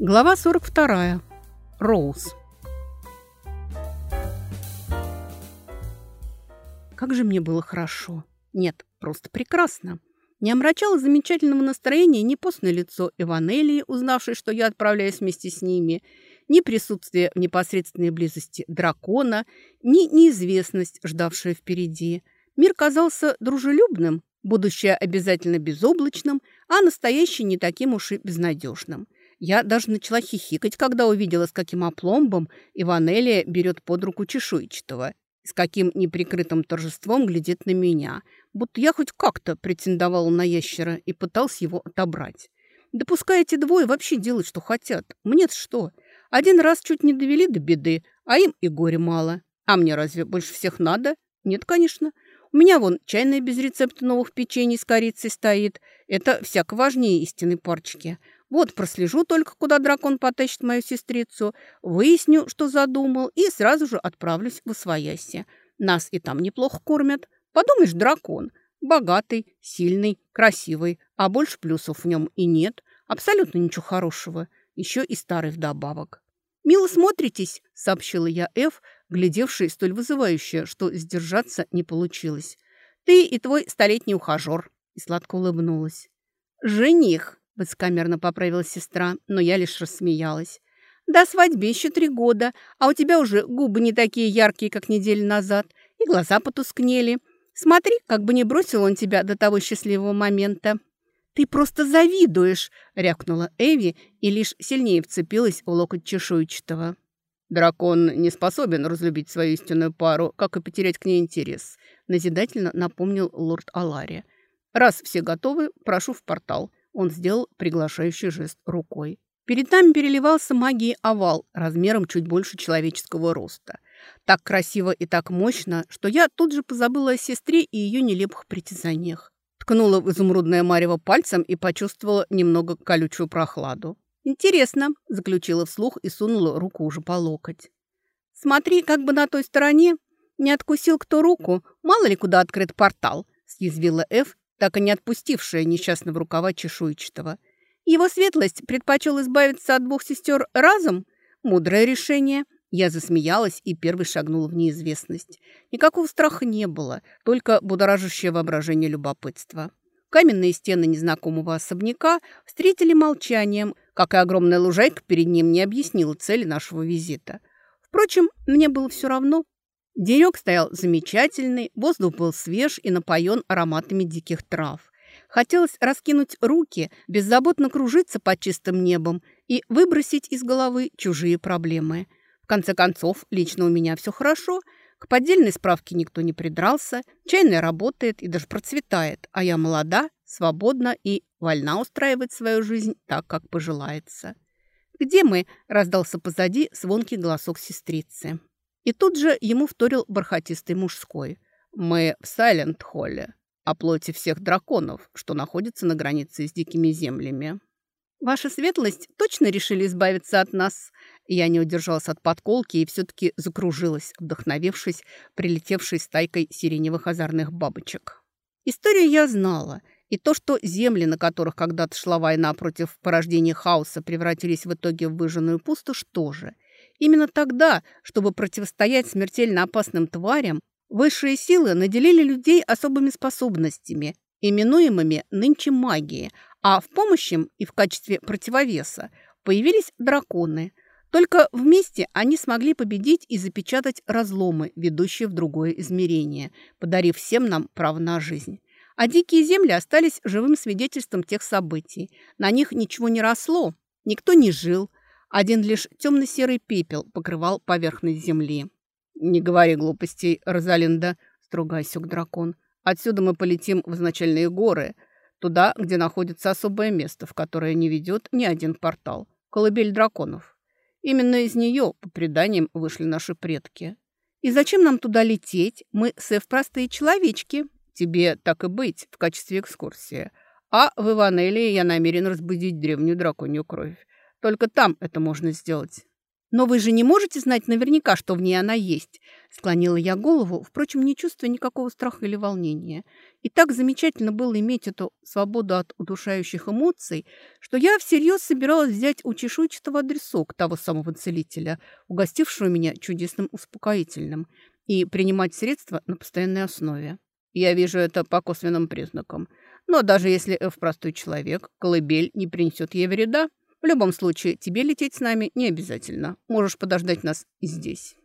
Глава 42. Роуз. Как же мне было хорошо. Нет, просто прекрасно. Не омрачало замечательного настроения ни постное лицо Иванелии, узнавшей, что я отправляюсь вместе с ними, ни присутствие в непосредственной близости дракона, ни неизвестность, ждавшая впереди. Мир казался дружелюбным, будущее обязательно безоблачным, а настоящее не таким уж и безнадежным – я даже начала хихикать, когда увидела, с каким опломбом Иванелия берет под руку чешуйчатого, с каким неприкрытым торжеством глядит на меня, будто я хоть как-то претендовала на ящера и пытался его отобрать. Да пускай эти двое вообще делают, что хотят. Мне-то что? Один раз чуть не довели до беды, а им и горе мало. А мне разве больше всех надо? Нет, конечно. У меня вон чайная без рецепта новых печений с корицей стоит. Это всяко важнее истинной парочки. Вот прослежу только, куда дракон потащит мою сестрицу, выясню, что задумал, и сразу же отправлюсь в Освояси. Нас и там неплохо кормят. Подумаешь, дракон. Богатый, сильный, красивый, а больше плюсов в нем и нет. Абсолютно ничего хорошего. Еще и старый вдобавок. «Мило смотритесь», — сообщила я Эф, глядевший столь вызывающе, что сдержаться не получилось. «Ты и твой столетний ухажер», — и сладко улыбнулась. «Жених», Высокомерно поправила сестра, но я лишь рассмеялась. «До свадьбы еще три года, а у тебя уже губы не такие яркие, как неделю назад, и глаза потускнели. Смотри, как бы не бросил он тебя до того счастливого момента». «Ты просто завидуешь!» — рякнула Эви и лишь сильнее вцепилась в локоть чешуйчатого. «Дракон не способен разлюбить свою истинную пару, как и потерять к ней интерес», — назидательно напомнил лорд Алари. «Раз все готовы, прошу в портал. Он сделал приглашающий жест рукой. Перед нами переливался магией овал размером чуть больше человеческого роста. Так красиво и так мощно, что я тут же позабыла о сестре и ее нелепых притязаниях. Ткнула в изумрудное марево пальцем и почувствовала немного колючую прохладу. «Интересно», – заключила вслух и сунула руку уже по локоть. «Смотри, как бы на той стороне не откусил кто руку, мало ли куда открыт портал», – съязвила Эф так и не отпустившая несчастного рукава чешуйчатого. Его светлость предпочел избавиться от двух сестер разом? Мудрое решение. Я засмеялась и первый шагнула в неизвестность. Никакого страха не было, только будоражащее воображение любопытства. Каменные стены незнакомого особняка встретили молчанием, как и огромная лужайка перед ним не объяснила цели нашего визита. Впрочем, мне было все равно. Денек стоял замечательный, воздух был свеж и напоен ароматами диких трав. Хотелось раскинуть руки, беззаботно кружиться под чистым небом и выбросить из головы чужие проблемы. В конце концов, лично у меня все хорошо, к поддельной справке никто не придрался, чайная работает и даже процветает, а я молода, свободна и вольна устраивать свою жизнь так, как пожелается. «Где мы?» – раздался позади звонкий голосок сестрицы. И тут же ему вторил бархатистый мужской. «Мы в Сайленд-Холле, о плоти всех драконов, что находится на границе с дикими землями». «Ваша светлость точно решили избавиться от нас?» Я не удержалась от подколки и все-таки закружилась, вдохновившись прилетевшей стайкой сиреневых озорных бабочек. Историю я знала, и то, что земли, на которых когда-то шла война против порождения хаоса, превратились в итоге в выжженную пустошь, тоже – Именно тогда, чтобы противостоять смертельно опасным тварям, высшие силы наделили людей особыми способностями, именуемыми нынче магией, а в помощь им и в качестве противовеса появились драконы. Только вместе они смогли победить и запечатать разломы, ведущие в другое измерение, подарив всем нам право на жизнь. А дикие земли остались живым свидетельством тех событий. На них ничего не росло, никто не жил, один лишь темно-серый пепел покрывал поверхность земли. «Не говори глупостей, Розалинда», — строго осек дракон. «Отсюда мы полетим в изначальные горы, туда, где находится особое место, в которое не ведет ни один портал. Колыбель драконов. Именно из нее, по преданиям, вышли наши предки. И зачем нам туда лететь? Мы, Сэв, простые человечки. Тебе так и быть, в качестве экскурсии. А в Иванелии я намерен разбудить древнюю драконью кровь. Только там это можно сделать. «Но вы же не можете знать наверняка, что в ней она есть?» Склонила я голову, впрочем, не чувствуя никакого страха или волнения. И так замечательно было иметь эту свободу от удушающих эмоций, что я всерьез собиралась взять у чешуйчатого адресок того самого целителя, угостившего меня чудесным успокоительным, и принимать средства на постоянной основе. Я вижу это по косвенным признакам. Но даже если Эв простой человек, колыбель не принесет ей вреда, в любом случае, тебе лететь с нами не обязательно. Можешь подождать нас здесь».